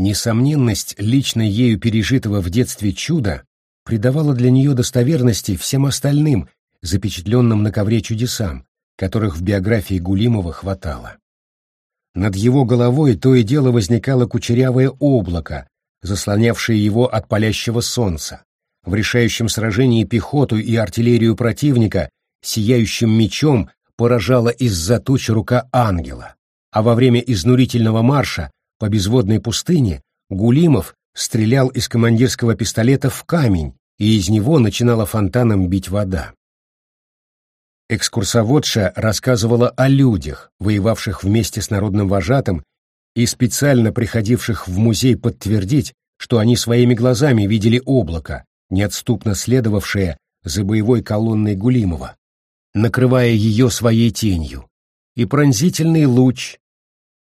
Несомненность лично ею пережитого в детстве чуда придавала для нее достоверности всем остальным, запечатленным на ковре чудесам, которых в биографии Гулимова хватало. Над его головой то и дело возникало кучерявое облако, заслонявшее его от палящего солнца. В решающем сражении пехоту и артиллерию противника сияющим мечом поражала из-за туч рука ангела, а во время изнурительного марша по безводной пустыне Гулимов стрелял из командирского пистолета в камень, и из него начинала фонтаном бить вода. Экскурсоводша рассказывала о людях, воевавших вместе с народным вожатым и специально приходивших в музей подтвердить, что они своими глазами видели облако, неотступно следовавшее за боевой колонной Гулимова, накрывая ее своей тенью, и пронзительный луч,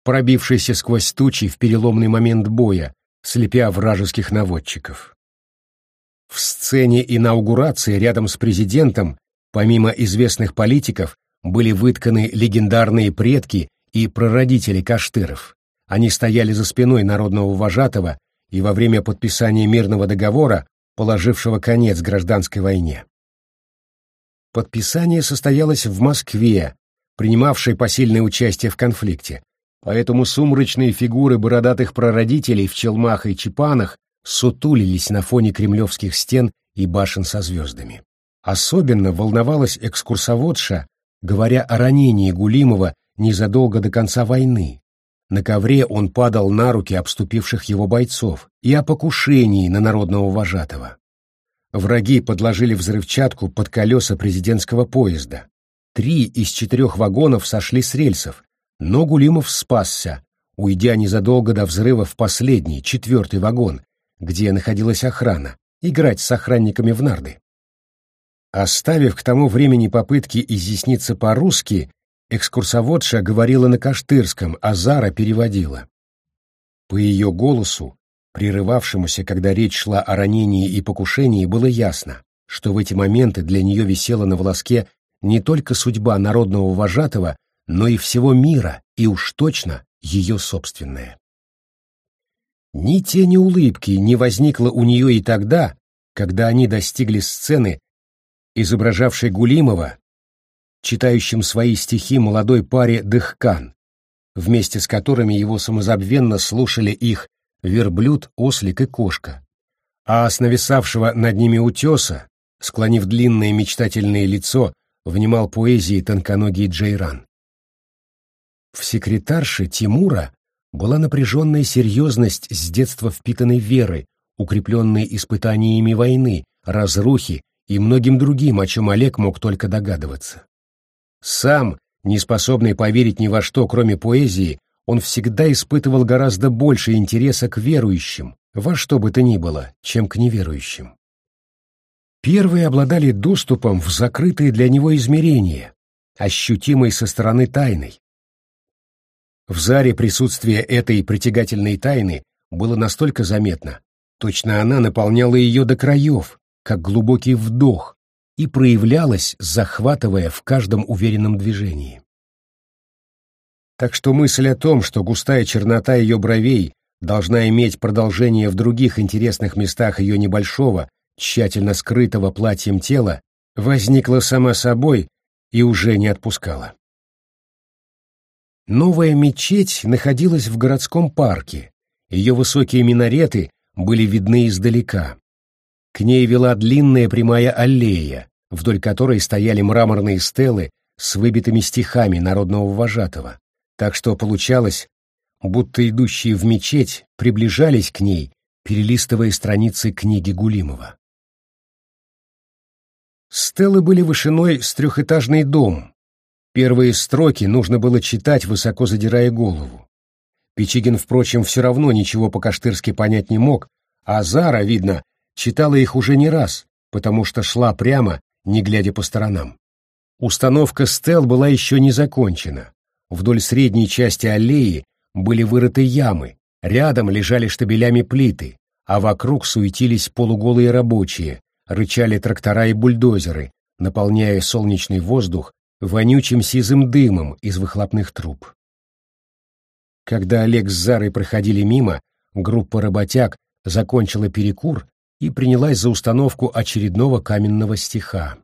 пробившийся сквозь тучи в переломный момент боя, слепя вражеских наводчиков. В сцене инаугурации рядом с президентом, помимо известных политиков, были вытканы легендарные предки и прародители Каштыров, Они стояли за спиной народного вожатого и во время подписания мирного договора, положившего конец гражданской войне. Подписание состоялось в Москве, принимавшей посильное участие в конфликте, поэтому сумрачные фигуры бородатых прародителей в челмах и чепанах сутулились на фоне кремлевских стен и башен со звездами. Особенно волновалась экскурсоводша, говоря о ранении Гулимова незадолго до конца войны. На ковре он падал на руки обступивших его бойцов и о покушении на народного вожатого. Враги подложили взрывчатку под колеса президентского поезда. Три из четырех вагонов сошли с рельсов, но Гулимов спасся, уйдя незадолго до взрыва в последний, четвертый вагон, где находилась охрана, играть с охранниками в нарды. Оставив к тому времени попытки изъясниться по-русски, экскурсоводша говорила на каштырском, а Зара переводила. По ее голосу прерывавшемуся, когда речь шла о ранении и покушении, было ясно, что в эти моменты для нее висела на волоске не только судьба народного вожатого, но и всего мира, и уж точно ее собственная. Ни тени улыбки не возникло у нее и тогда, когда они достигли сцены, изображавшей Гулимова, читающим свои стихи молодой паре Дыхкан, вместе с которыми его самозабвенно слушали их верблюд, ослик и кошка. А с нависавшего над ними утеса, склонив длинное мечтательное лицо, внимал поэзии тонконогий Джейран. В секретарше Тимура была напряженная серьезность с детства впитанной веры, укрепленной испытаниями войны, разрухи и многим другим, о чем Олег мог только догадываться. Сам, не способный поверить ни во что, кроме поэзии, он всегда испытывал гораздо больше интереса к верующим, во что бы то ни было, чем к неверующим. Первые обладали доступом в закрытые для него измерения, ощутимой со стороны тайной. В Заре присутствие этой притягательной тайны было настолько заметно, точно она наполняла ее до краев, как глубокий вдох, и проявлялась, захватывая в каждом уверенном движении так что мысль о том, что густая чернота ее бровей должна иметь продолжение в других интересных местах ее небольшого, тщательно скрытого платьем тела, возникла сама собой и уже не отпускала. Новая мечеть находилась в городском парке, ее высокие минареты были видны издалека. К ней вела длинная прямая аллея, вдоль которой стояли мраморные стелы с выбитыми стихами народного вожатого, так что получалось, будто идущие в мечеть приближались к ней, перелистывая страницы книги Гулимова. Стелы были вышиной с трехэтажный дом. Первые строки нужно было читать, высоко задирая голову. Печигин, впрочем, все равно ничего по-каштырски понять не мог, а Зара, видно, читала их уже не раз, потому что шла прямо, не глядя по сторонам. Установка стел была еще не закончена. Вдоль средней части аллеи были вырыты ямы, рядом лежали штабелями плиты, а вокруг суетились полуголые рабочие, рычали трактора и бульдозеры, наполняя солнечный воздух вонючим сизым дымом из выхлопных труб. Когда Олег с Зарой проходили мимо, группа работяг закончила перекур и принялась за установку очередного каменного стиха.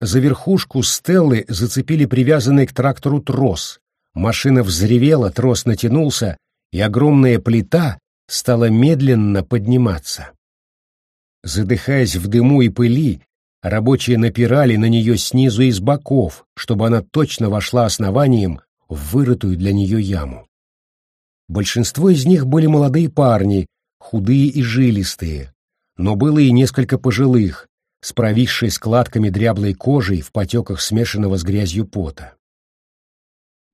За верхушку стеллы зацепили привязанный к трактору трос. Машина взревела, трос натянулся, и огромная плита стала медленно подниматься. Задыхаясь в дыму и пыли, рабочие напирали на нее снизу и с боков, чтобы она точно вошла основанием в вырытую для нее яму. Большинство из них были молодые парни, худые и жилистые, но было и несколько пожилых, с провисшей складками дряблой кожей в потеках смешанного с грязью пота.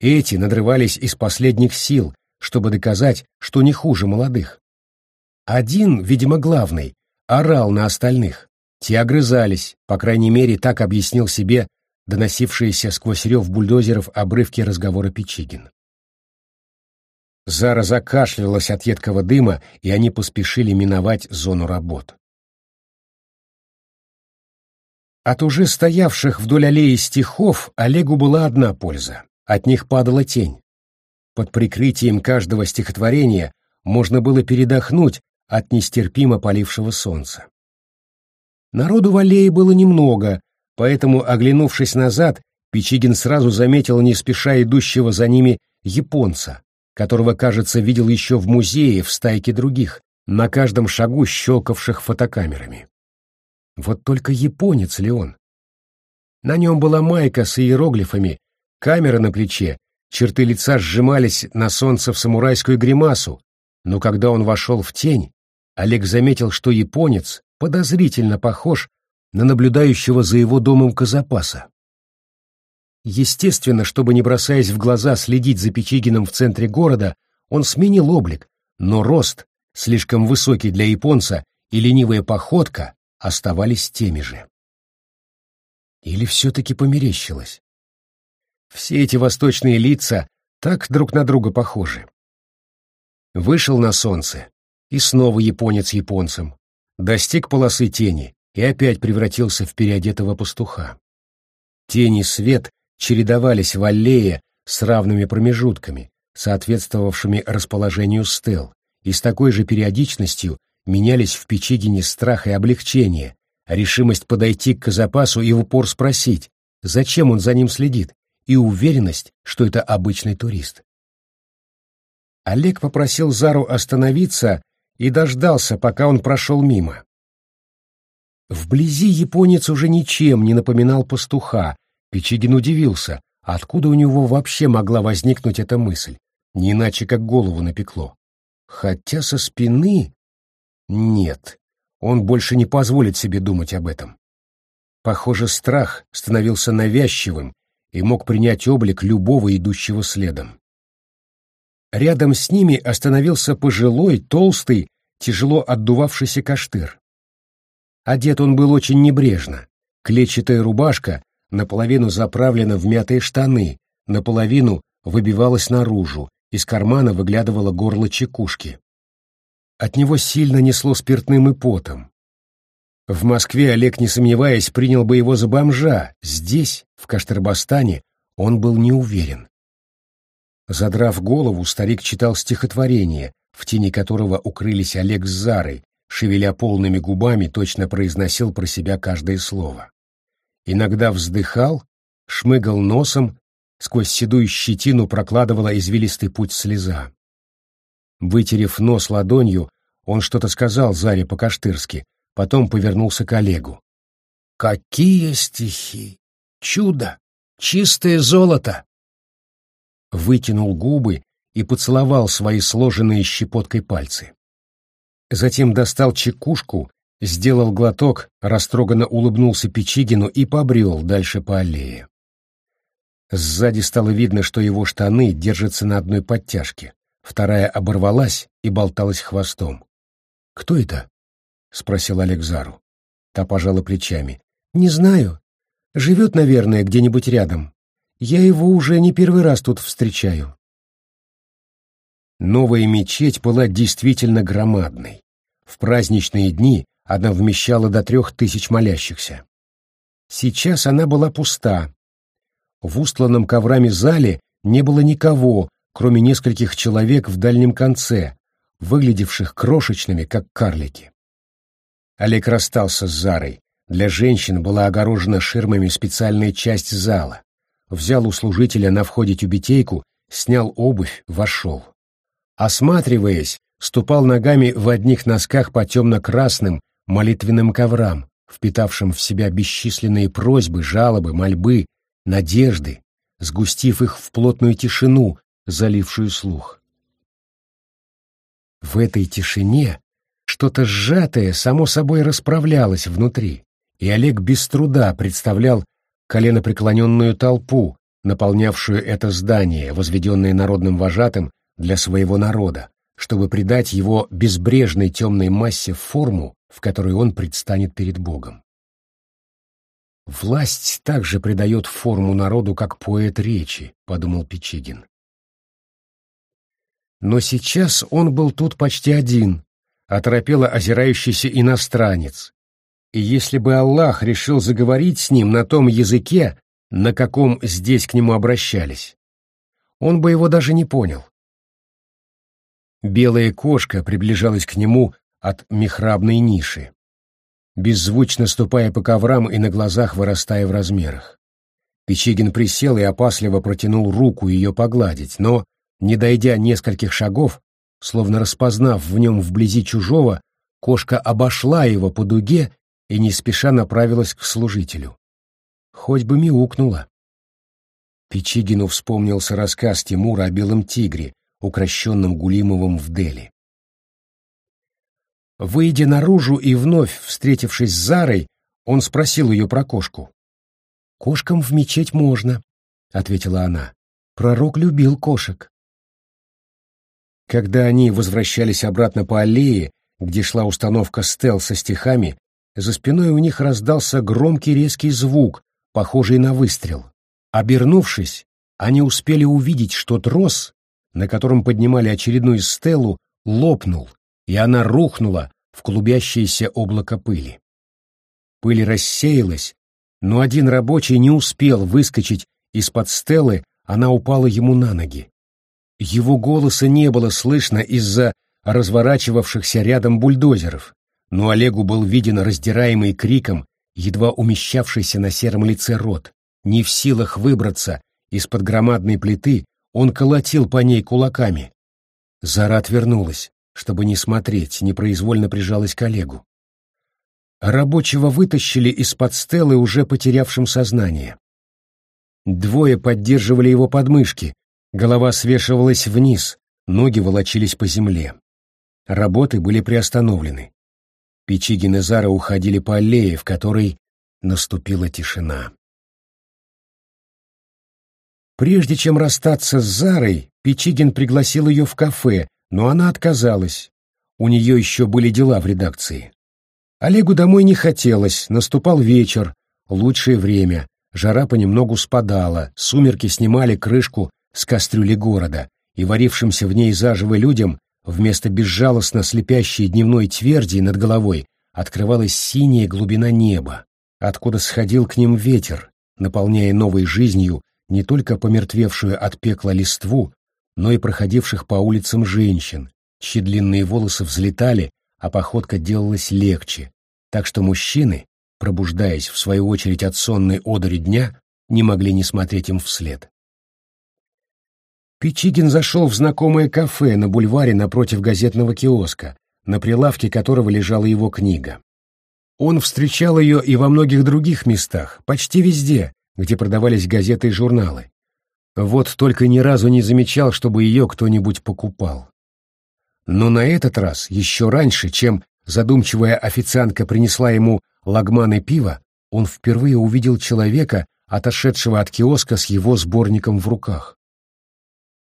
Эти надрывались из последних сил, чтобы доказать, что не хуже молодых. Один, видимо, главный, орал на остальных. Те огрызались, по крайней мере, так объяснил себе доносившиеся сквозь рев бульдозеров обрывки разговора Печигин. Зара закашлялась от едкого дыма, и они поспешили миновать зону работ. От уже стоявших вдоль аллеи стихов Олегу была одна польза — от них падала тень. под прикрытием каждого стихотворения можно было передохнуть от нестерпимо полившего солнца. Народу в аллее было немного, поэтому, оглянувшись назад, Пичигин сразу заметил не спеша идущего за ними японца, которого, кажется, видел еще в музее в стайке других, на каждом шагу щелкавших фотокамерами. Вот только японец ли он? На нем была майка с иероглифами, камера на плече, черты лица сжимались на солнце в самурайскую гримасу, но когда он вошел в тень, Олег заметил, что японец подозрительно похож на наблюдающего за его домом Казапаса. Естественно, чтобы не бросаясь в глаза следить за Печигиным в центре города, он сменил облик, но рост, слишком высокий для японца, и ленивая походка оставались теми же. Или все-таки померещилось? Все эти восточные лица так друг на друга похожи. Вышел на солнце, и снова японец японцем. Достиг полосы тени и опять превратился в переодетого пастуха. Тени и свет чередовались в аллее с равными промежутками, соответствовавшими расположению стел, и с такой же периодичностью менялись в Печигине страх и облегчение, решимость подойти к Казапасу и в упор спросить, зачем он за ним следит, и уверенность, что это обычный турист. Олег попросил Зару остановиться и дождался, пока он прошел мимо. Вблизи японец уже ничем не напоминал пастуха. Печигин удивился, откуда у него вообще могла возникнуть эта мысль, не иначе как голову напекло. Хотя со спины... Нет, он больше не позволит себе думать об этом. Похоже, страх становился навязчивым и мог принять облик любого идущего следом. Рядом с ними остановился пожилой, толстый, тяжело отдувавшийся каштыр. Одет он был очень небрежно. Клетчатая рубашка наполовину заправлена в мятые штаны, наполовину выбивалась наружу, из кармана выглядывало горло чекушки. От него сильно несло спиртным и потом. В Москве Олег, не сомневаясь, принял бы его за бомжа. Здесь, в Каштырбастане, он был не уверен. Задрав голову, старик читал стихотворение, в тени которого укрылись Олег с Зарой, шевеля полными губами, точно произносил про себя каждое слово. Иногда вздыхал, шмыгал носом, сквозь седую щетину прокладывала извилистый путь слеза. Вытерев нос ладонью, он что-то сказал Заре по-каштырски, потом повернулся к Олегу. «Какие стихи! Чудо! Чистое золото!» Вытянул губы и поцеловал свои сложенные щепоткой пальцы. Затем достал чекушку, сделал глоток, растроганно улыбнулся Печигину и побрел дальше по аллее. Сзади стало видно, что его штаны держатся на одной подтяжке, вторая оборвалась и болталась хвостом. «Кто это?» — спросил Олег Зару. Та пожала плечами. «Не знаю. Живет, наверное, где-нибудь рядом. Я его уже не первый раз тут встречаю. Новая мечеть была действительно громадной. В праздничные дни она вмещала до трех тысяч молящихся. Сейчас она была пуста. В устланном коврами зале не было никого, кроме нескольких человек в дальнем конце, выглядевших крошечными, как карлики. Олег расстался с Зарой. Для женщин была огорожена ширмами специальная часть зала взял у служителя на входе тюбетейку, снял обувь, вошел. Осматриваясь, ступал ногами в одних носках по темно-красным молитвенным коврам, впитавшим в себя бесчисленные просьбы, жалобы, мольбы, надежды, сгустив их в плотную тишину, залившую слух. В этой тишине что-то сжатое само собой расправлялось внутри, и Олег без труда представлял коленопреклоненную толпу, наполнявшую это здание, возведенное народным вожатым для своего народа, чтобы придать его безбрежной темной массе форму, в которой он предстанет перед Богом. «Власть также придает форму народу, как поэт речи», — подумал Печигин. Но сейчас он был тут почти один, оторопело озирающийся иностранец, и если бы Аллах решил заговорить с ним на том языке, на каком здесь к нему обращались, он бы его даже не понял. Белая кошка приближалась к нему от михрабной ниши, беззвучно ступая по коврам и на глазах вырастая в размерах. Печигин присел и опасливо протянул руку ее погладить, но, не дойдя нескольких шагов, словно распознав в нем вблизи чужого, кошка обошла его по дуге и не спеша направилась к служителю. Хоть бы мяукнула. Печигину вспомнился рассказ Тимура о белом тигре, укращенном Гулимовым в Дели. Выйдя наружу и вновь встретившись с Зарой, он спросил ее про кошку. «Кошкам в мечеть можно», — ответила она. «Пророк любил кошек». Когда они возвращались обратно по аллее, где шла установка стел со стихами, за спиной у них раздался громкий резкий звук, похожий на выстрел. Обернувшись, они успели увидеть, что трос, на котором поднимали очередную стелу, лопнул, и она рухнула в клубящееся облако пыли. Пыль рассеялась, но один рабочий не успел выскочить из-под стелы, она упала ему на ноги. Его голоса не было слышно из-за разворачивавшихся рядом бульдозеров, но Олегу был виден раздираемый криком, едва умещавшийся на сером лице рот. Не в силах выбраться из-под громадной плиты, он колотил по ней кулаками. Зара отвернулась, чтобы не смотреть, непроизвольно прижалась к Олегу. Рабочего вытащили из-под стелы, уже потерявшим сознание. Двое поддерживали его подмышки, голова свешивалась вниз, ноги волочились по земле. Работы были приостановлены. Печигин и Зара уходили по аллее, в которой наступила тишина. Прежде чем расстаться с Зарой, Печигин пригласил ее в кафе, но она отказалась. У нее еще были дела в редакции. Олегу домой не хотелось, наступал вечер, лучшее время, жара понемногу спадала, сумерки снимали крышку с кастрюли города, и варившимся в ней заживо людям Вместо безжалостно слепящей дневной тверди над головой открывалась синяя глубина неба, откуда сходил к ним ветер, наполняя новой жизнью не только помертвевшую от пекла листву, но и проходивших по улицам женщин, чьи длинные волосы взлетали, а походка делалась легче, так что мужчины, пробуждаясь в свою очередь от сонной одури дня, не могли не смотреть им вслед. Пичигин зашел в знакомое кафе на бульваре напротив газетного киоска, на прилавке которого лежала его книга. Он встречал ее и во многих других местах, почти везде, где продавались газеты и журналы. Вот только ни разу не замечал, чтобы ее кто-нибудь покупал. Но на этот раз, еще раньше, чем задумчивая официантка принесла ему лагманы пива, он впервые увидел человека, отошедшего от киоска с его сборником в руках.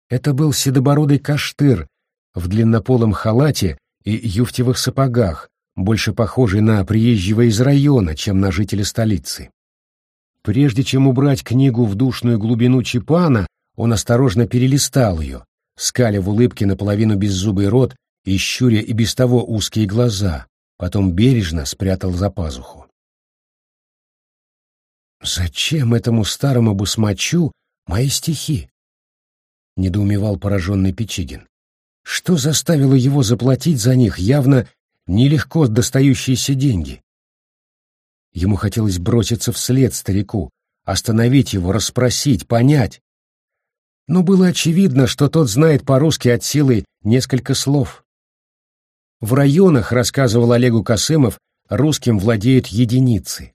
Это был седобородый каштыр в длиннополом халате и юфтевых сапогах, больше похожий на приезжего из района, чем на жителя столицы. Прежде чем убрать книгу в душную глубину чепана, он осторожно перелистал ее, скаля в улыбке наполовину беззубый рот и щуря и без того узкие глаза, потом бережно спрятал за пазуху. «Зачем этому старому басмачу мои стихи?» — недоумевал пораженный Печигин. Что заставило его заплатить за них явно нелегко достающиеся деньги? Ему хотелось броситься вслед старику, остановить его, расспросить, понять. Но было очевидно, что тот знает по-русски от силы несколько слов. В районах, рассказывал Олегу Косымов, русским владеют единицы.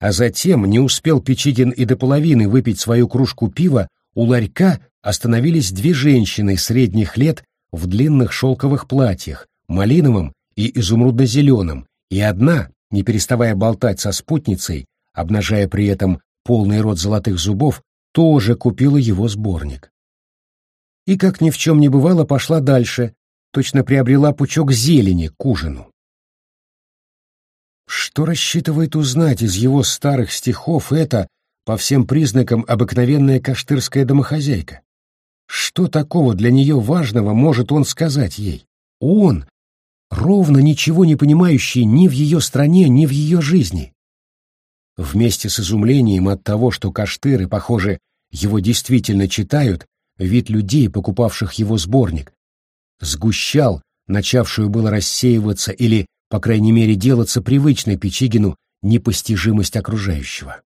А затем не успел Печигин и до половины выпить свою кружку пива, у ларька остановились две женщины средних лет в длинных шелковых платьях, малиновым и изумрудно-зеленым, и одна, не переставая болтать со спутницей, обнажая при этом полный рот золотых зубов, тоже купила его сборник. И, как ни в чем не бывало, пошла дальше, точно приобрела пучок зелени к ужину. Что рассчитывает узнать из его старых стихов эта, по всем признакам, обыкновенная каштырская домохозяйка? Что такого для нее важного может он сказать ей? Он, ровно ничего не понимающий ни в ее стране, ни в ее жизни. Вместе с изумлением от того, что каштыры, похоже, его действительно читают, вид людей, покупавших его сборник, сгущал начавшую было рассеиваться или, по крайней мере, делаться привычной Печигину непостижимость окружающего.